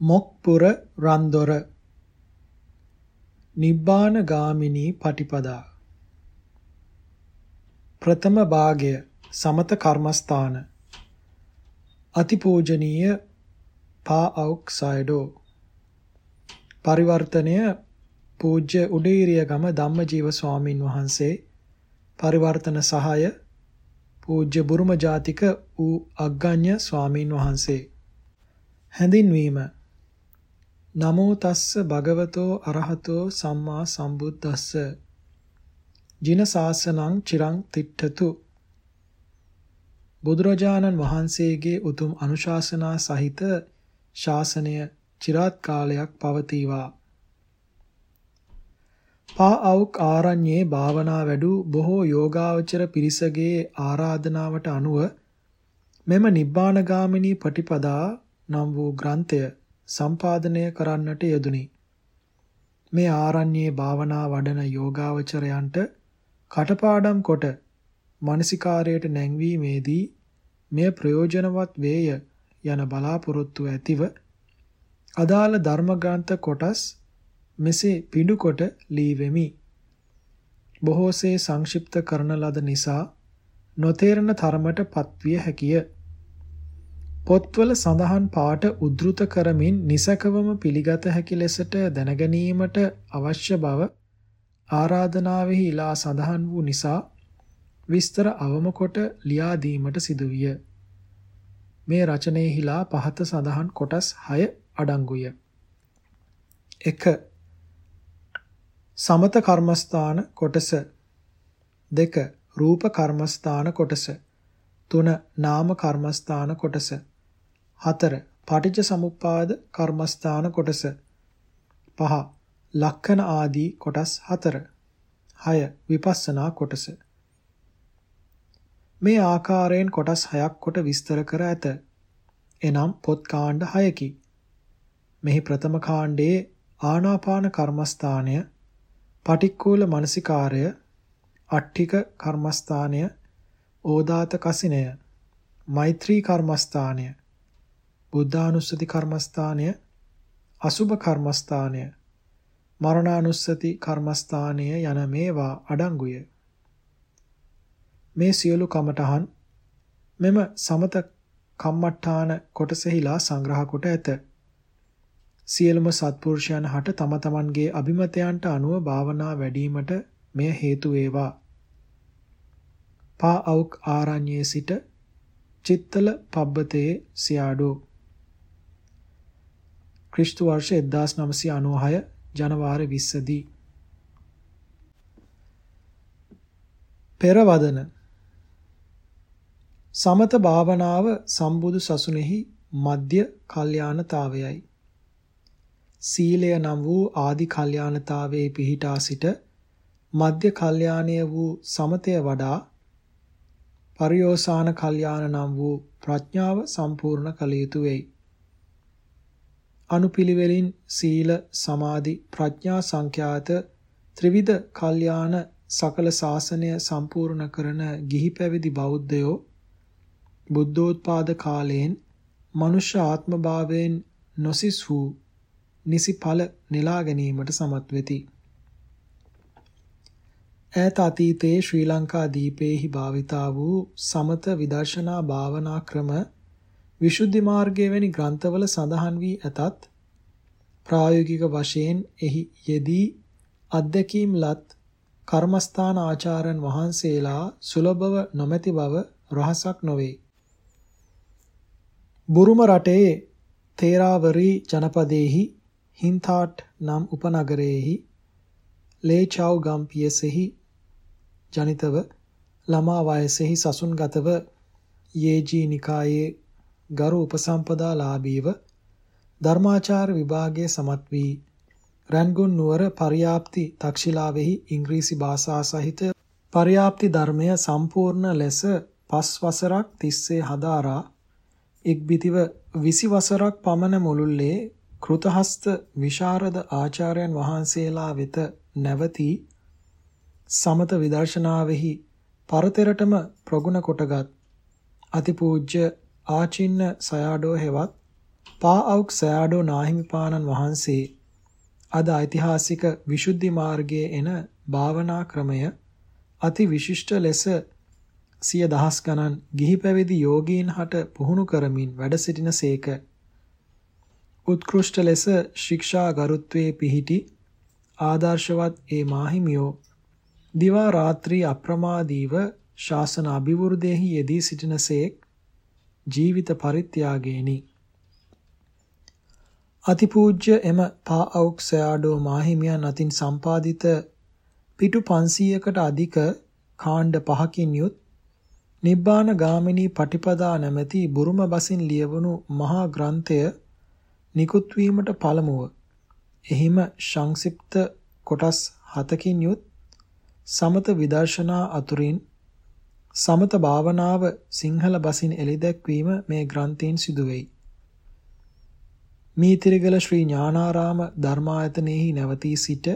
මොක්පුර රන්දොර නිබ්බාන ගාමිනී පටිපදා. ප්‍රථම භාගය සමත කර්මස්ථාන. අතිපූජනීය පා අවුක් සයඩෝ. පරිවර්තනය පූජ්‍ය උඩීරියගම ධම්මජීව ස්වාමින් වහන්සේ. පරිවර්තන සහාය පූජ්‍ය බුරුම ජාතික වූ අග්ගඤ්ඤ ස්වාමින් වහන්සේ. හැඳින්වීම නමෝ තස්ස භගවතෝ අරහතෝ සම්මා සම්බුද්දස්ස. ජින සාසනං චිරං තිට්ඨතු. බුදුරජාණන් වහන්සේගේ උතුම් අනුශාසනා සහිත ශාසනය চিරාත් කාලයක් පවතිවා. පා අවුක් ආරණ්‍යයේ භාවනා වැඩු බොහෝ යෝගාවචර පිරිසගේ ආරාධනාවට අනුව මෙම නිබ්බානගාමිනී පටිපදා නම් වූ ග්‍රන්ථය සම්පාදනය කරන්නට යෙදුනි. මේ ආරණ්‍යයේ භාවනා වඩන යෝගාවචරයන්ට කටපාඩම් කොට මානසිකාරයට නැංවීමේදී මෙය ප්‍රයෝජනවත් වේය යන බලාපොරොත්තු ඇතිව අදාළ ධර්ම ග්‍රන්ථ කොටස් මෙසේ පිඬු කොට ලීවෙමි. බොහෝසේ සංක්ෂිප්ත කරන ලද නිසා නොතේරෙන තරමට පත්විය හැකිය. පොත්වල සඳහන් පාට උද්ෘත කරමින් නිසකවම පිළිගත හැකි ලෙසට දැනගැනීමට අවශ්‍ය බව ආරාධනාවෙහි ඉලා සඳහන් වූ නිසා විස්තර අවම කොට ලියා දීමට සිදුවිය. මේ රචනයේහිලා පහත සඳහන් කොටස් 6 අඩංගුය. 1. සමත කර්මස්ථාන කොටස 2. රූප කර්මස්ථාන කොටස 3. නාම කර්මස්ථාන කොටස 4. පටිච්ච සමුප්පාද කර්මස්ථාන කොටස 5. ලක්ෂණ ආදී කොටස් 4. 6. විපස්සනා කොටස මේ ආකාරයෙන් කොටස් 6ක් කොට විස්තර කර ඇත. එනම් පොත් කාණ්ඩ 6කි. මෙහි ප්‍රථම කාණ්ඩයේ ආනාපාන කර්මස්ථානය, පටික්කුල මනසිකාරය, අට්ඨික කර්මස්ථානය, ඕදාත කසිනය, මෛත්‍රී කර්මස්ථානය, බුද්ධානුස්සති කර්මස්ථානය අසුභ කර්මස්ථානය මරණානුස්සති කර්මස්ථානය යන මේවා අඩංගුය. මේ සියලු කමඨහන් මෙම සමත කම්මඨාන කොටසෙහිලා සංග්‍රහ කොට ඇත. සියලුම සත්පුරුෂයන් හට තම තමන්ගේ අභිමතයන්ට අනුව භාවනා වැඩිවීමට මෙය හේතු වේවා. පා අවුක් ආරණ්‍යයේ සිට චිත්තල පබ්බතේ සියාඩෝ. ක්‍රිස්තු වර්ෂ 1996 ජනවාරි 20 දී පෙරවදන. සමත භාවනාව සම්බුදු සසුනේහි මධ්‍ය කල්යාණතාවයයි. සීලය නම් වූ ආදි කල්යාණතාවයේ පිහිටා සිට මධ්‍ය කල්යාණය වූ සමතය වඩා පරියෝසాన කල්යාණ නම් වූ ප්‍රඥාව සම්පූර්ණ කළ යුතුය වෙයි අනුපිළිවෙලින් සීල සමාධි ප්‍රඥා සංඛ්‍යාත ත්‍රිවිධ කල්යාණ සකල ශාසනය සම්පූර්ණ කරන ගිහි පැවිදි බෞද්ධයෝ බුද්ධෝත්පාද කාලයෙන් මනුෂ්‍ය ආත්ම භාවයෙන් නොසිස් වූ නිසි ඵල නෙලා ගැනීමට සමත් වෙති. ඈත අතීතයේ ශ්‍රී ලංකා දීපේහි භාවිතා වූ සමත විදර්ශනා භාවනා ක්‍රම විසුද්ධි මාර්ගය වැනි ග්‍රන්ථවල සඳහන් වී ඇතත් ප්‍රායෝගික වශයෙන් එහි යෙදී අධ්‍යක්ීම්ලත් කර්මස්ථාන ආචාර්යන් වහන්සේලා සුලභව නොමැති බව රහසක් නොවේ. බුරුම රටේ තේරාවරි ජනපදයේහි හින්තාට් නම් උපනගරයේහි ලේචව් ගම්පියසෙහි ජනිතව ළමා වයසෙහි සසුන්ගතව යේජී නිකායේ ගරු උපසම්පදා ලාභීව ධර්මාචාර විභාගයේ සමත් වී රන්ගුන් නුවර පරියාප්ති තක්ෂිලාවෙහි ඉංග්‍රීසි භාෂා සහිත පරියාප්ති ධර්මය සම්පූර්ණ ලෙස පස් වසරක් තිස්සේ හදාරා ඉක්බිතිව 20 වසරක් පමණ මුළුල්ලේ කෘතහස්ත විශාරද ආචාර්යයන් වහන්සේලා වෙත නැවතී සමත විදර්ශනාවෙහි පරතරටම ප්‍රගුණ කොටගත් අතිපූජ්‍ය ආචින්න සයාඩෝ හෙවත් පා අවුක් සයාඩෝ නාහිමිපාණන් වහන්සේ අද ඓතිහාසික විසුද්ධි මාර්ගයේ එන භාවනා ක්‍රමය අති විශිෂ්ට ලෙස සිය දහස් ගණන් ගිහි පැවිදි යෝගීන් හට පුහුණු කරමින් වැඩ සිටින සේක. උත්කෘෂ්ඨ ලෙස ශික්ෂා ගරුත්වයේ පිහිටි ආදර්ශවත් ඒ මාහිමියෝ දිවා රාත්‍රී අප්‍රමාදීව ශාසන අභිවෘද්ධියෙහි යෙදී සිටිනසේක් ජීවිත පරිත්‍යාගේනි. අතිපූජ්‍ය එම පා අවුක්සයාඩෝ මාහිමියන් අතින් සම්පාදිත පිටු 500කට අධික කාණ්ඩ පහකින් යුත් නිබ්බාන ගාමිනී පටිපදා නැමැති බුරුම බසින් ලියවුණු මහා ග්‍රන්ථය නිකුත් වීමට පළමුව එහිම සංක්ෂිප්ත කොටස් 7කින් යුත් සමත විදර්ශනා අතුරින් සමත භාවනාව සිංහල බසින් එළිදැක්වීම මේ ග්‍රන්ථයෙන් සිදුවෙයි. මීතිරිගල ශ්‍රී ඥානාරාම ධර්මායතනෙහි නැවතී සිට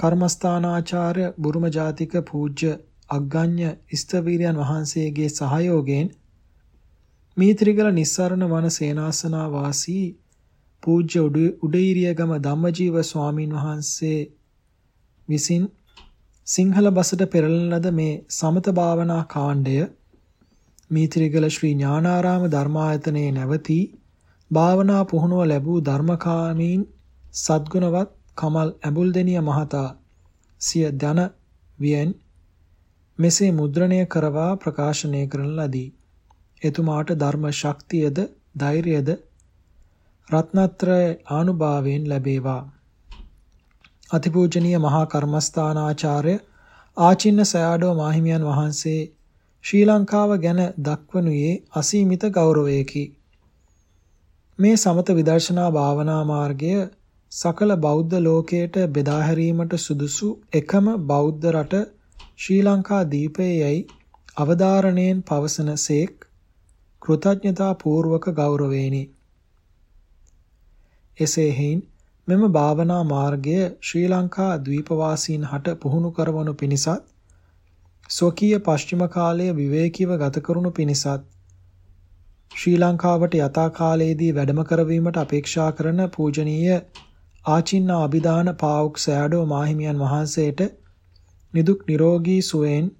කර්මස්ථානාචාර්ය බුරුම ජාතික පූජ්‍ය අග්ගඤ්ඤ ඉස්තවීරයන් වහන්සේගේ සහයෝගයෙන් මීත්‍රිගල නිස්සරණ වන සේනාසනා වාසී පූජ්‍ය උඩීරියගම ධම්මජීව ස්වාමින් වහන්සේ විසින් සිංහල බසට පෙරලන ලද මේ සමත භාවනා කාණ්ඩය මීත්‍රිගල ශ්‍රී ඥානාරාම ධර්මායතනයේ නැවතී භාවනා පුහුණුව ලැබූ ධර්මකාමීන් සද්ගුණවත් කමල් ඇඹුල්දෙනිය මහතා සිය ධන වියෙන් මෙසේ මුද්‍රණය කරවා ප්‍රකාශනය කරන ලදී. එතුමාට ධර්ම ශක්තියද ධෛර්යයද රත්නත්‍රය ආනුභාවයෙන් ලැබේවා. අතිපූජනීය මහා කර්මස්ථානාචාර්ය ආචින්න සයාඩෝ මාහිමියන් වහන්සේ ශ්‍රී ලංකාව ගැන දක්වනුයේ අසීමිත ගෞරවයකි. මේ සමත විදර්ශනා භාවනා මාර්ගය සකල බෞද්ධ ලෝකයට බෙදා හැරීමට සුදුසු එකම බෞද්ධ රට ශ්‍රී ලංකා දීපයේයි අවධාරණයෙන් පවසන සේක් කෘතඥතා පූර්වක ගෞරවේනි. එසේ හේයින් මෙම භාවනා මාර්ගය ශ්‍රී ලංකා ද්වීපවාසීන් හට පුහුණු කරවනු පිණිසත් ස්වකීය පශ්චිම කාලයේ විවේකීව ගත කරනු පිණිසත් ශ්‍රී ලංකාවට යථා කාලයේදී වැඩම කරවීමට අපේක්ෂා කරන පූජනීය ආචින්න අභිදාන පාවුක් සෑඩෝ මාහිමියන් වහන්සේට නිදුක් නිරෝගී සුවයෙන්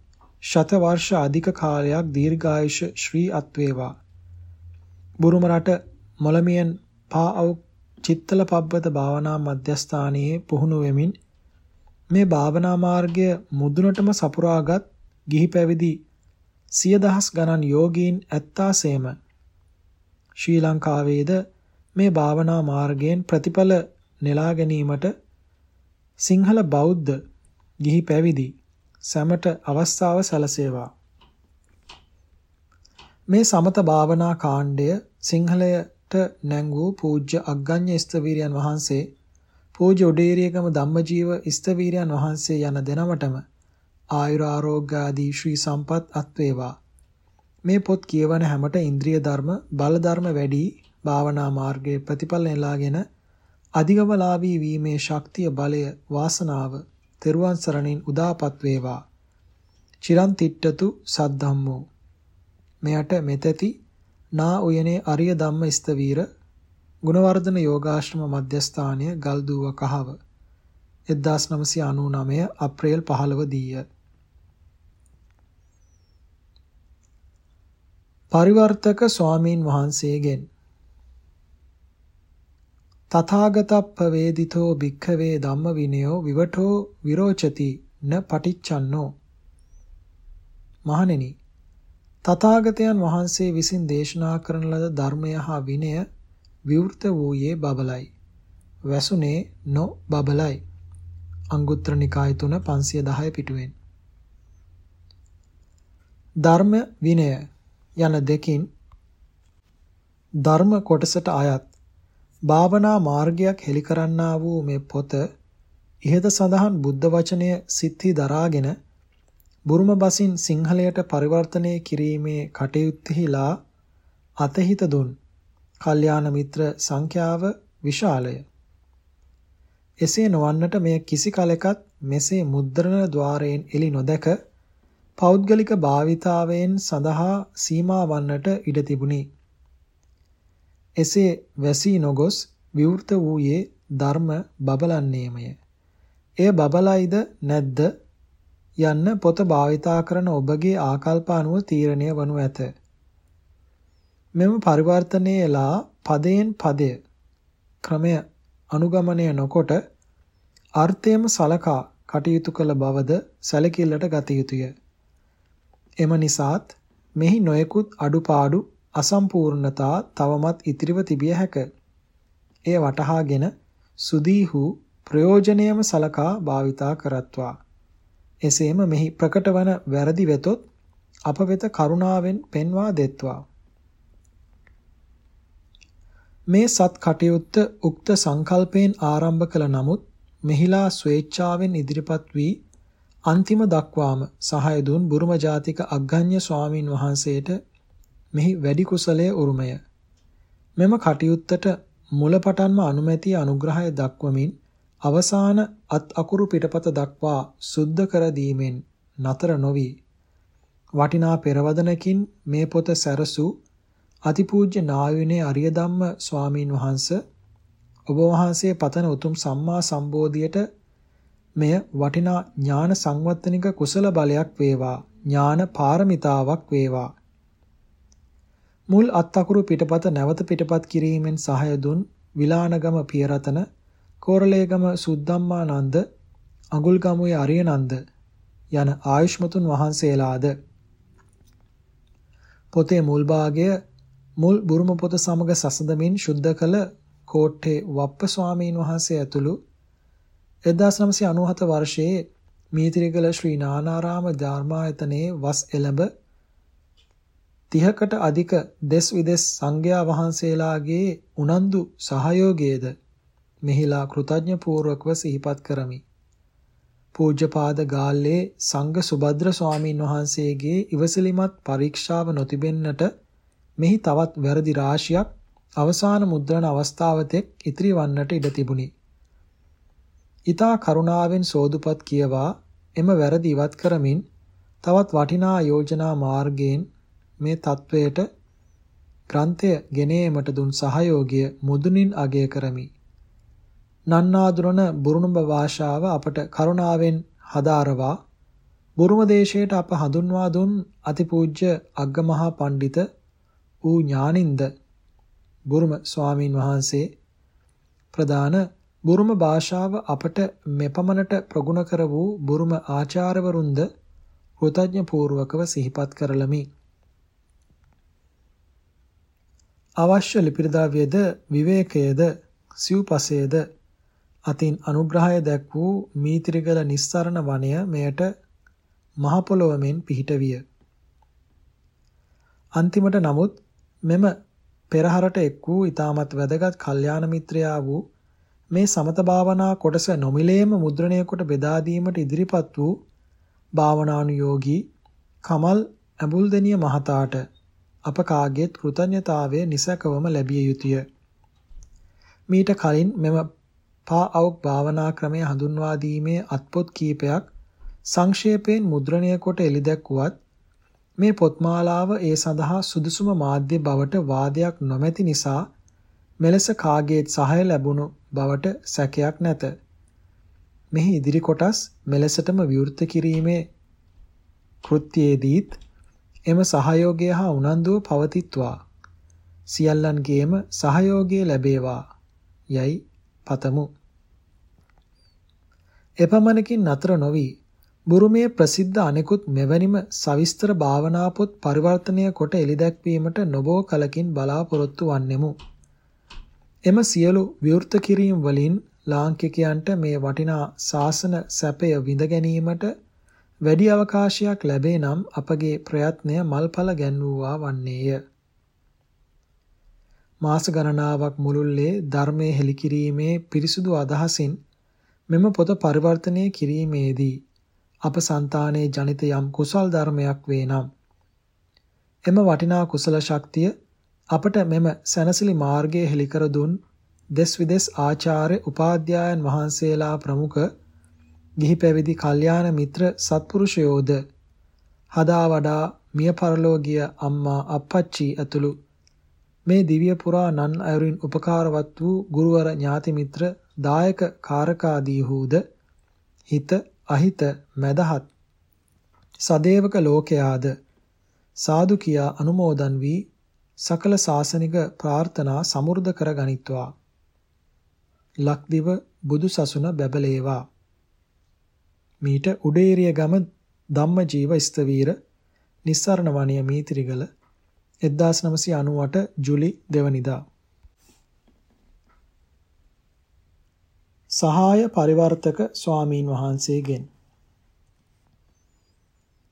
ශත වර්ෂ අධික කාලයක් දීර්ඝායුෂ ශ්‍රී අත්වේවා. බුරුම රට මොළමියන් පාවුක් චිත්තල පබ්බත භාවනා මධ්‍යස්ථානයේ පුහුණු වෙමින් මේ භාවනා මාර්ගය මුදුනටම සපුරාගත් ගිහි පැවිදි සිය දහස් ගණන් යෝගීන් ඇත්තාසේම ශ්‍රී ලංකාවේද මේ භාවනා මාර්ගයෙන් ප්‍රතිඵල නෙලා ගැනීමට සිංහල බෞද්ධ ගිහි පැවිදි සැමට අවස්ථාව සැලසේවා. මේ සමත භාවනා කාණ්ඩය සිංහලයට නැංගූ පූජ්‍ය අග්ගඤ්ඤ ස්තවීරයන් වහන්සේ පූජ්‍ය උඩේරියගම ධම්මජීව ස්තවීරයන් වහන්සේ යන දෙනමටම ආයුර ආරෝග්‍ය ආදී ශ්‍රී සම්පත් අත්වේවා. මේ පොත් කියවන හැමට ඉන්ද්‍රිය ධර්ම බල ධර්ම වැඩි භාවනා මාර්ගයේ ප්‍රතිඵල නෙලාගෙන අධිගමලාභී වීමේ ශක්තිය බලය වාසනාව තෙරුවන් සරණින් උදාපත් වේවා. චිරන් තිට්ඨතු සද්ධම්මෝ. මෙයට මෙතෙති නා උයනේ අරිය ධම්ම ස්තවීර ගුණවර්ධන යෝගාශ්‍රම මධ්‍යස්ථානය ගල්දුව කහව 1999 අප්‍රේල් 15 දීය. පරිවර්තක ස්වාමීන් වහන්සේගෙන් තථාගතප්ප වේදිතෝ භික්ඛවේ ධම්ම විනයෝ විවටෝ විරෝචති න පටිච්චන්නෝ මහණෙනි තථාගතයන් වහන්සේ විසින් දේශනා කරන ලද ධර්මය හා විනය විවෘත වූයේ බබලයි. වැසුනේ නො බබලයි. අංගුත්තර නිකාය 3 510 පිටුවෙන්. ධර්ම විනය යන දෙකින් ධර්ම කොටසට අයත් භාවනා මාර්ගයක් හෙළි කරන්නා වූ මේ පොත ඉහත සඳහන් බුද්ධ වචනය සිත්හි දරාගෙන බුරුම බසින් සිංහලයට පරිවර්තනය කිරීමේ කටයුත්තෙහිලා අතහිත දුන් කල්යාණ මිත්‍ර සංඛ්‍යාව විශාලය. එසේ නොවන්නට මෙය කිසි කලෙකත් මෙසේ මුද්‍රණ ద్వාරයෙන් එලි නොදැක පෞද්ගලික භාවිතාවයෙන් සඳහා සීමා වන්නට ඉඩ තිබුණි. එසේ වැසී නොගොස් විවෘත වූයේ ධර්ම බබලන්නේමය. එය බබලයිද නැද්ද යන්න පොත භාවිතා කරන ඔබගේ ආකල්ප අනුව තීරණය වනු ඇත. මෙම පරිවර්තනයේලා පදයෙන් පදය ක්‍රමය අනුගමනය නොකොට අර්ථයම සලකා කටයුතු කළ බවද සැලකිල්ලට ගත යුතුය. එම නිසාත් මෙහි නොයෙකුත් අඩුපාඩු අසම්පූර්ණතා තවමත් ඉතිරිව තිබිය හැක. එය වටහාගෙන සුදීහු ප්‍රයෝජනයම සලකා භාවිතා කරත්වා. එසේම මෙහි ප්‍රකට වන වැරදි වෙතොත් අප වෙත කරුණාවෙන් පෙන්වා දෙත්වා. මේ සත් කටයුත්ත උක්ත සංකල්පයෙන් ආරම්භ කළ නමුත් මෙහිලා ස්වේච්ඡාවෙන් ඉදිරිපත් වී අන්තිම දක්වාම සහාය දුන් බුරුම ජාතික අග්ගඤ්ඤ ස්වාමින් වහන්සේට මෙහි වැඩි කුසලයේ උරුමය. මෙම කටයුත්තට මුලපටන්ම අනුමැතිය අනුග්‍රහය දක්වමින් අවසාන අත් අකුරු පිටපත දක්වා සුද්ධ කර දීමෙන් නතර නොවි. වටිනා පෙරවදනකින් මේ පොත සැරසූ අතිපූජ්‍ය නායුනේ අරිය ධම්ම ස්වාමීන් වහන්ස ඔබ වහන්සේ පතන උතුම් සම්මා සම්බෝධියට මෙය වටිනා ඥාන සංවත්තනික කුසල බලයක් වේවා ඥාන පාරමිතාවක් වේවා. මුල් අත්අකුරු පිටපත නැවත පිටපත් කිරීමෙන් සහාය දුන් විලානගම පියරතන කෝරළේගම සුද්දම්මානන්ද අඟුල්ගමුවේ අරියනන්ද යන ආයුෂ්මතුන් වහන්සේලාද? පොතේ මුල් භාගය මුල් බුරුම පොත සමග සසඳමින් ශුද්ධ කළ කෝට්ටේ වප්ප ස්වාමීන් වහන්සේ ඇතුළු 1997 වර්ෂයේ මීතිරිගල ශ්‍රී නානාරාම ධර්මායතනයේ වස් එළඹ 30කට අධික දෙස් විදෙස් සංඝයා වහන්සේලාගේ උනන්දු සහයෝගයේද මෙහිලා කෘතඥ පූර්වකව සිහිපත් කරමි. පූජ්‍යපාද ගාල්ලේ සංඝ සුභද්‍ර ස්වාමීන් වහන්සේගේ ඉවසිලිමත් පරීක්ෂාව නොතිබෙන්නට මෙහි තවත් වැරදි රාශියක් අවසාන මුද්‍රණ අවස්ථාවතෙක් ඉතිරි වන්නට ඉඩ තිබුණි. ඊතා කරුණාවෙන් සෝදුපත් කියවා එම වැරදි ඉවත් කරමින් තවත් වටිනා යෝජනා මාර්ගයෙන් මේ තත්වයට ග්‍රන්ථය ගෙනීමට දුන් සහයෝගය මුදුනින් අගය කරමි. නන්නාදුරන බුරුණුඹ භාෂාව අපට කරුණාවෙන් හදාරවා බුරුම දේශයට අප හඳුන්වා දුන් අතිපූජ්‍ය අග්ගමහා පඬිත වූ ඥානින්ද බුරුම ස්වාමින් වහන්සේ ප්‍රදාන බුරුම භාෂාව අපට මෙපමණට ප්‍රගුණ කර වූ බුරුම ආචාර්යවරුන්ද කෘතඥ පූර්වකව සිහිපත් කරලමි. අවශ්‍ය ලිපිද්‍රව්‍යද විවේකයේද සිව්පසේද අතින් අනුග්‍රහය දැක් වූ මීතිරිගල නිස්සරණ වනය මෙයට මහ පොළොවමෙන් පිහිට විය. අන්තිමට නමුත් මෙම පෙරහරට එක් වූ ඊටමත් වැදගත් කල්යාණ මිත්‍රයා වූ මේ සමත භාවනා කොටස නොමිලේම මුද්‍රණය කොට බෙදා දීමට ඉදිරිපත් වූ භාවනානුයෝගී කමල් ඇඹුල්දෙනිය මහතාට අප කාගේත් කෘතඥතාවය නිසකවම ලැබිය යුතුය. මීට කලින් මෙම පා අවුක් භාවනා ක්‍රමය හඳුන්වා දීමේ අත්පොත් කීපයක් සංක්ෂේපයෙන් මුද්‍රණය කොට එළිදැක්ුවත් මේ පොත්මාලාව ඒ සඳහා සුදුසුම මාධ්‍ය බවට වාදයක් නොමැති නිසා මෙලෙස කාගේත් සහාය ලැබුණු බවට සැකයක් නැත. මෙහි ඉදිරි කොටස් මෙලෙසටම විවෘත කිරීමේ කෘත්‍යයේදීත් එම සහයෝගය හා උනන්දුව පවතිත්වා. සියල්ලන්ගේම සහයෝගය ලැබේවා යයි පතමු. එපමණකින් නතර නොවි බුරුමේ ප්‍රසිද්ධ අනෙකුත් මෙවැනිම සවිස්තර භාවනා පොත් පරිවර්තනය කොට එළිදැක්වීමට නොබෝ කලකින් බලාපොරොත්තු වන්නෙමු. එම සියලු විවෘත කිරීම වලින් ලාංකිකයන්ට මේ වටිනා ශාසන සැපය විඳ ගැනීමට වැඩි අවකාශයක් ලැබේ නම් අපගේ ප්‍රයත්නය මල්ඵල ගැන්වුවා වන්නේය. මාස ගණනාවක් මුළුල්ලේ ධර්මයේ හෙළිකිරීමේ පිරිසුදු අදහසින් මෙම පොත පරිවර්තනය කිරීමේදී අප సంతානයේ ජනිත යම් කුසල් ධර්මයක් වේ නම් එම වටිනා කුසල ශක්තිය අපට මෙම සැනසිලි මාර්ගයේ හෙලිකර දුන් දෙස් විදෙස් ආචාර්ය උපාධ්‍යායන් වහන්සේලා ප්‍රමුඛ ගිහි පැවිදි කල්යාණ මිත්‍ර සත්පුරුෂයෝද හදා වඩා මිය පරලෝ ගිය අම්මා අප්පච්චි ඇතුළු මේ දිව්‍ය පුරා නන් අයුරින් උපකාරවත් වූ ගුරුවර ඥාති මිත්‍ර දායක කාරකාදීහුද හිත අහිත මදහත් සදේවක ලෝකයාද සාදු කියා අනුමෝදන් වී සකල සාසනික ප්‍රාර්ථනා සමුර්ධ කර ගනිත්වා. ලක්දිව බුදු සසුන බැබලේවා. මීට උඩේරිය ගම ධම්මජීව ස්තවීර නිස්සරණ වණිය මීතිරිගල 1998 ජුලි දෙවනිදා. සහාය පරිවර්තක ස්වාමීන් වහන්සේගෙන්.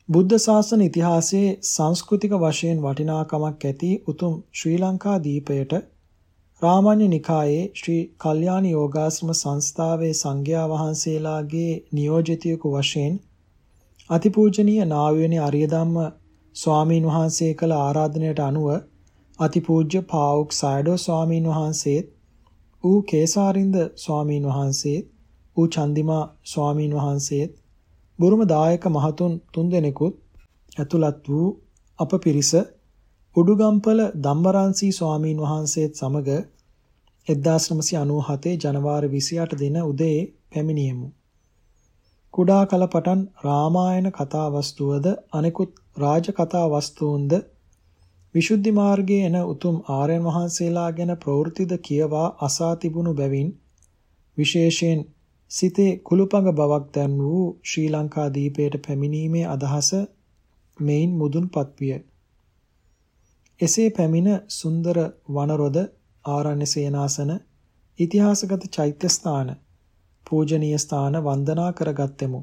බුද්ධ ශාසන ඉතිහාසයේ සංස්කෘතික වශයෙන් වටිනාකමක් ඇති උතුම් ශ්‍රී ලංකා දීපයට රාමඤ්ඤ නිකායේ ශ්‍රී කල්යාණ යෝගාශ්‍රම සංස්ථාවේ සංඝයා වහන්සේලාගේ නියෝජිතයෙකු වශයෙන් අතිපූජනීය නාවියනි අරියදම්ම ස්වාමීන් වහන්සේ කළ ආරාධනයට අනුව අතිපූජ්‍ය පාවුක් සයඩෝ ස්වාමීන් වහන්සේත් ඌ කේසාරින්ද ස්වාමීන් වහන්සේත් ඌ චන්දිමා ස්වාමීන් වහන්සේත් බුරුම දායක මහතුන් තුන්දෙනෙකුත් ඇතුළත් වූ අප පිරිස උඩුගම්පල ධම්මරන්සි ස්වාමීන් වහන්සේත් සමග 1997 ජනවාරි 28 දින උදේ පැමිණියෙමු. කුඩා කල පටන් රාමායන කතා වස්තුවද අනෙකුත් රාජ කතා වස්තුන්ද විසුද්ධි මාර්ගයේ එන උතුම් ආර්යයන් වහන්සේලා ගැන ප්‍රවෘත්තිද කියවා අසා තිබුණු බැවින් විශේෂයෙන් සිතේ කුළුපඟ බවක් දැන් වූ ශ්‍රී ලංකා දීපයට පැමිණීමේ අදහස මෙයින් මුදුන්පත් විය. එසේ පැමිණ සුන්දර වනරොද ආරණ්‍ය සේනාසන ඉතිහාසගත චෛත්‍ය ස්ථාන පූජනීය ස්ථාන වන්දනා කරගත්තෙමු.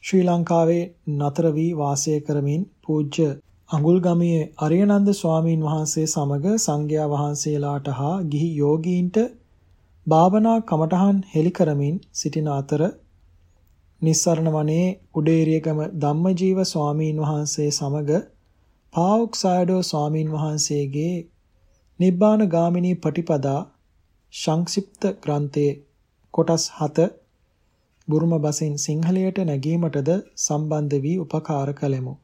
ශ්‍රී ලංකාවේ නතර වී වාසය කරමින් පූජ්‍ය අඟුල්ගමේ අරියනන්ද ස්වාමීන් වහන්සේ සමග සංඝයා වහන්සේලාට හා ගිහි යෝගීන්ට භාවනා කමඨහන් හෙළි කරමින් සිටින අතර නිස්සරණ වනයේ උඩේරියගම ධම්මජීව ස්වාමීන් වහන්සේ සමග පාවුක් සයඩෝ ස්වාමීන් වහන්සේගේ නිබ්බාන ගාමිනී පටිපදා සංක්ෂිප්ත ග්‍රන්ථයේ කොටස් 7 බුරුම බසින් සිංහලයට නැගීමටද සම්බන්ධ වී උපකාර කළෙමු.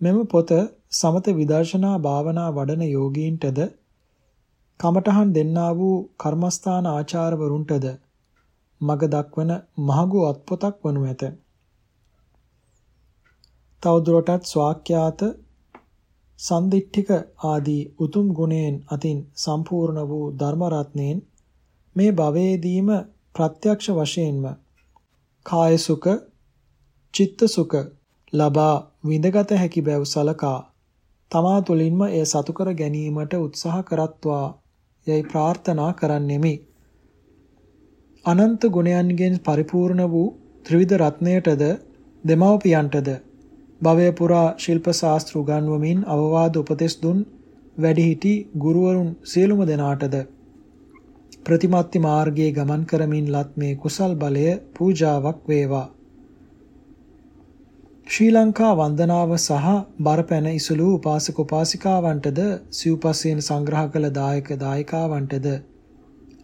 මෙම පොත සමත විදර්ශනා භාවනා වඩන යෝගීන්ටද කමඨහන් දෙන්නා වූ කර්මස්ථාන ආචාර්යවරුන්ටද මග දක්වන මහඟු අත්පොතක් වනු ඇත. තවදුරටත් ස්වාක්‍යාත සන්දිට්ඨික ආදී උතුම් ගුණයෙන් අතින් සම්පූර්ණ වූ ධර්ම රත්නයෙන් මේ භවයේදීම ප්‍රත්‍යක්ෂ වශයෙන්ම කාය සුඛ චිත්ත සුඛ ලබා විඳගත හැකි බැව් සලකා තමා තුළින්ම එය සතු කර ගැනීමට උත්සාහ කරත්වා යයි ප්‍රාර්ථනා කරන්නෙමි. අනන්ත ගුණයන්ගෙන් පරිපූර්ණ වූ ත්‍රිවිධ රත්නයටද දෙමව්පියන්ටද භවය පුරා ශිල්ප ශාස්ත්‍ර උගන්වමින් අවවාද උපදෙස් දුන් වැඩිහිටි ගුරුවරුන් සියලුම දෙනාටද ප්‍රතිමත්ති මාර්ගයේ ගමන් කරමින් ලත් මේ කුසල් බලය පූජාවක් වේවා. ශ්‍රී ලංකා වන්දනාව සහ බරපැන ඉසුළු උපාසක උපාසිකාවන්ටද සිව්පස්යෙන් සංග්‍රහ කළ දායක දායිකාවන්ටද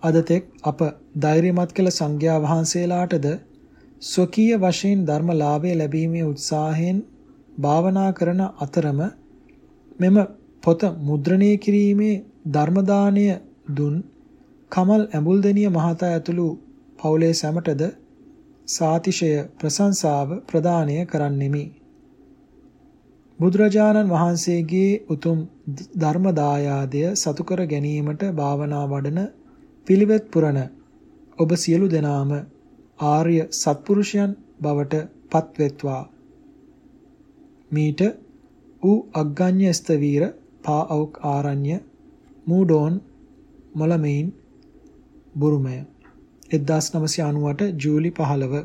අද තෙක් අප ධෛර්යමත් කළ සංඝයා වහන්සේලාටද ස්වකීය වශයෙන් ධර්ම ලාභය ලැබීමේ උත්සාහයෙන් භාවනා කරන අතරම මෙම පොත මුද්‍රණය කිරීමේ ධර්මදානය දුන් කමල් ඇඹුල්දෙනිය මහතා ඇතුළු පවුලේ සැමටද සාතිශය ප්‍රශංසාව ප්‍රදානය කරන්නෙමි. බුදුරජාණන් වහන්සේගේ උතුම් ධර්ම දායාදය සතු කර ගැනීමට භාවනා වඩන පිළිවෙත් පුරන ඔබ සියලු දෙනාම ආර්ය සත්පුරුෂයන් බවට පත්වෙත්වා මීට ඌ අග්ගඤ්ඤ ස්තවීර පා අවුක් ආරණ්‍ය මූඩෝන් මොළමෙයින් බුරුමය. 1998 ජූලි 15